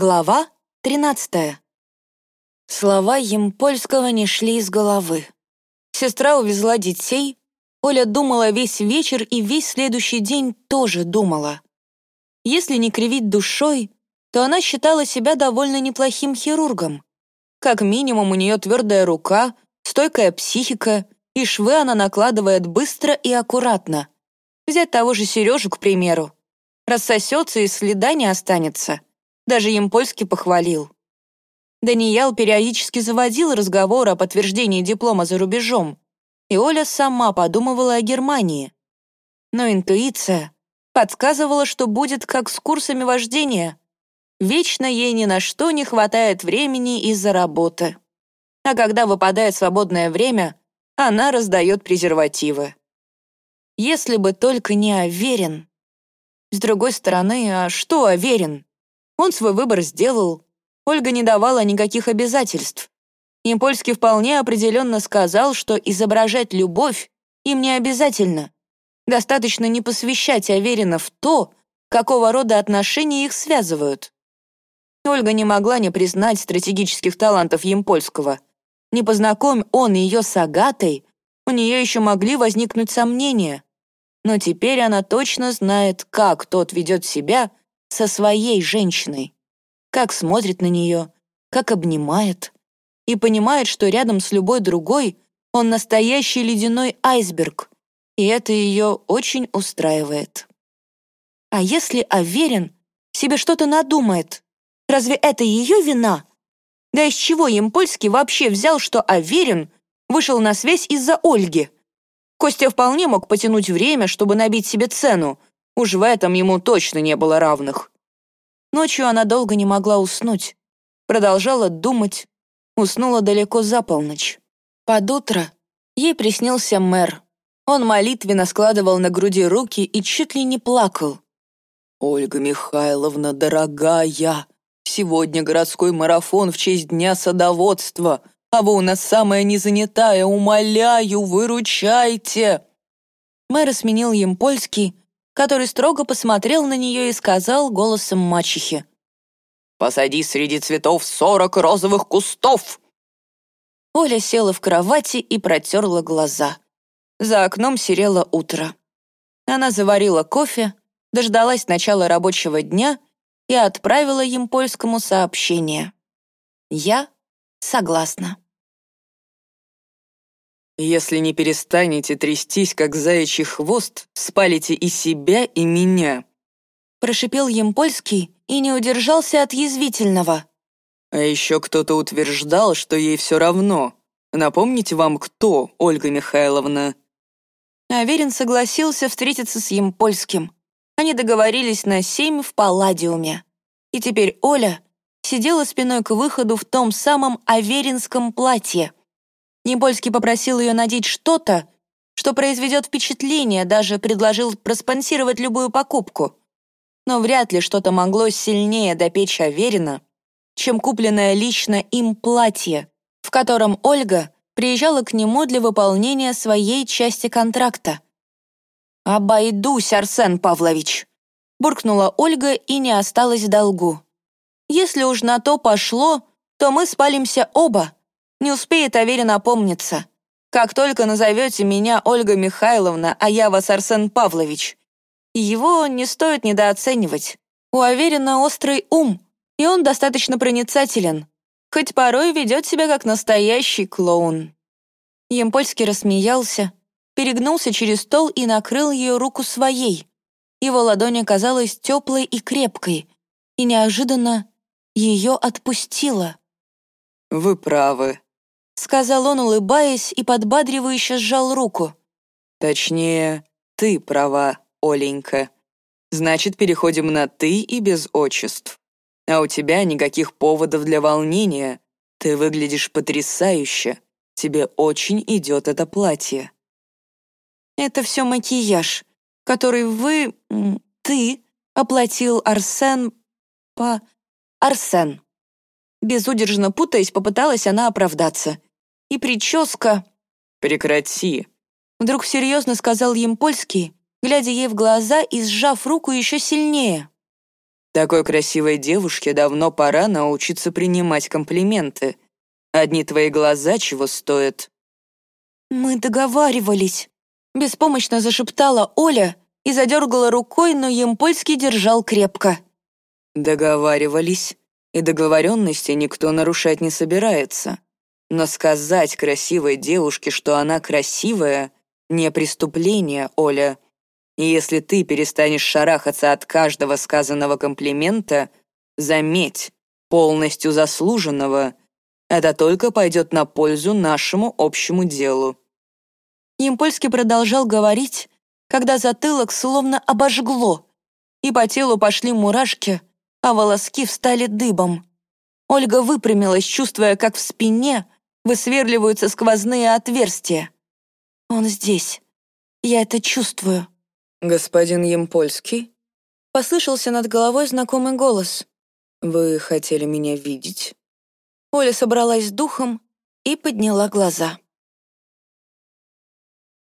Глава 13. Слова Емпольского не шли из головы. Сестра увезла детей, Оля думала весь вечер и весь следующий день тоже думала. Если не кривить душой, то она считала себя довольно неплохим хирургом. Как минимум у нее твердая рука, стойкая психика, и швы она накладывает быстро и аккуратно. Взять того же Сережу, к примеру. Рассосется и следа не останется. Даже Емпольский похвалил. Даниял периодически заводил разговор о подтверждении диплома за рубежом, и Оля сама подумывала о Германии. Но интуиция подсказывала, что будет как с курсами вождения. Вечно ей ни на что не хватает времени из-за работы. А когда выпадает свободное время, она раздает презервативы. Если бы только не Аверин. С другой стороны, а что Аверин? Он свой выбор сделал. Ольга не давала никаких обязательств. Импольский вполне определенно сказал, что изображать любовь им не обязательно. Достаточно не посвящать Аверина в то, какого рода отношения их связывают. Ольга не могла не признать стратегических талантов Емпольского. Не познакомь он ее с Агатой, у нее еще могли возникнуть сомнения. Но теперь она точно знает, как тот ведет себя со своей женщиной, как смотрит на нее, как обнимает, и понимает, что рядом с любой другой он настоящий ледяной айсберг, и это ее очень устраивает. А если Аверин себе что-то надумает, разве это ее вина? Да из чего Емпольский вообще взял, что Аверин вышел на связь из-за Ольги? Костя вполне мог потянуть время, чтобы набить себе цену, Уж в этом ему точно не было равных. Ночью она долго не могла уснуть. Продолжала думать. Уснула далеко за полночь. Под утро ей приснился мэр. Он молитвенно складывал на груди руки и чуть ли не плакал. «Ольга Михайловна, дорогая, сегодня городской марафон в честь Дня садоводства, а вы у нас самая незанятая, умоляю, выручайте!» Мэр сменил им польский, который строго посмотрел на нее и сказал голосом мачехи. «Посади среди цветов сорок розовых кустов!» Оля села в кровати и протерла глаза. За окном серело утро. Она заварила кофе, дождалась начала рабочего дня и отправила им польскому сообщение. «Я согласна». Если не перестанете трястись, как заячий хвост, спалите и себя, и меня». Прошипел Емпольский и не удержался от язвительного. А еще кто-то утверждал, что ей все равно. Напомните вам, кто, Ольга Михайловна?» Аверин согласился встретиться с Емпольским. Они договорились на семь в Палладиуме. И теперь Оля сидела спиной к выходу в том самом аверинском платье — Небольский попросил ее надеть что-то, что произведет впечатление, даже предложил проспонсировать любую покупку. Но вряд ли что-то могло сильнее допечь Аверина, чем купленное лично им платье, в котором Ольга приезжала к нему для выполнения своей части контракта. «Обойдусь, Арсен Павлович!» буркнула Ольга и не осталась в долгу. «Если уж на то пошло, то мы спалимся оба, не успеет Аверин опомниться. Как только назовете меня Ольга Михайловна, а я вас Арсен Павлович. Его не стоит недооценивать. У Аверина острый ум, и он достаточно проницателен, хоть порой ведет себя как настоящий клоун. Емпольский рассмеялся, перегнулся через стол и накрыл ее руку своей. Его ладонь оказалась теплой и крепкой, и неожиданно ее отпустила. «Вы правы», сказал он, улыбаясь, и подбадривающе сжал руку. «Точнее, ты права, Оленька. Значит, переходим на «ты» и без отчеств. А у тебя никаких поводов для волнения. Ты выглядишь потрясающе. Тебе очень идет это платье». «Это все макияж, который вы... ты оплатил Арсен... по... Арсен». Безудержно путаясь, попыталась она оправдаться — и прическа...» «Прекрати!» Вдруг серьезно сказал Емпольский, глядя ей в глаза и сжав руку еще сильнее. Такой красивой девушке давно пора научиться принимать комплименты. Одни твои глаза чего стоят. «Мы договаривались», — беспомощно зашептала Оля и задергала рукой, но Емпольский держал крепко. Договаривались, и договоренности никто нарушать не собирается. Но сказать красивой девушке, что она красивая, не преступление, Оля. И если ты перестанешь шарахаться от каждого сказанного комплимента, заметь, полностью заслуженного, это только пойдет на пользу нашему общему делу. Емпольский продолжал говорить, когда затылок словно обожгло, и по телу пошли мурашки, а волоски встали дыбом. Ольга выпрямилась, чувствуя, как в спине высверливаются сквозные отверстия. «Он здесь. Я это чувствую». «Господин Емпольский?» Послышался над головой знакомый голос. «Вы хотели меня видеть?» Оля собралась с духом и подняла глаза.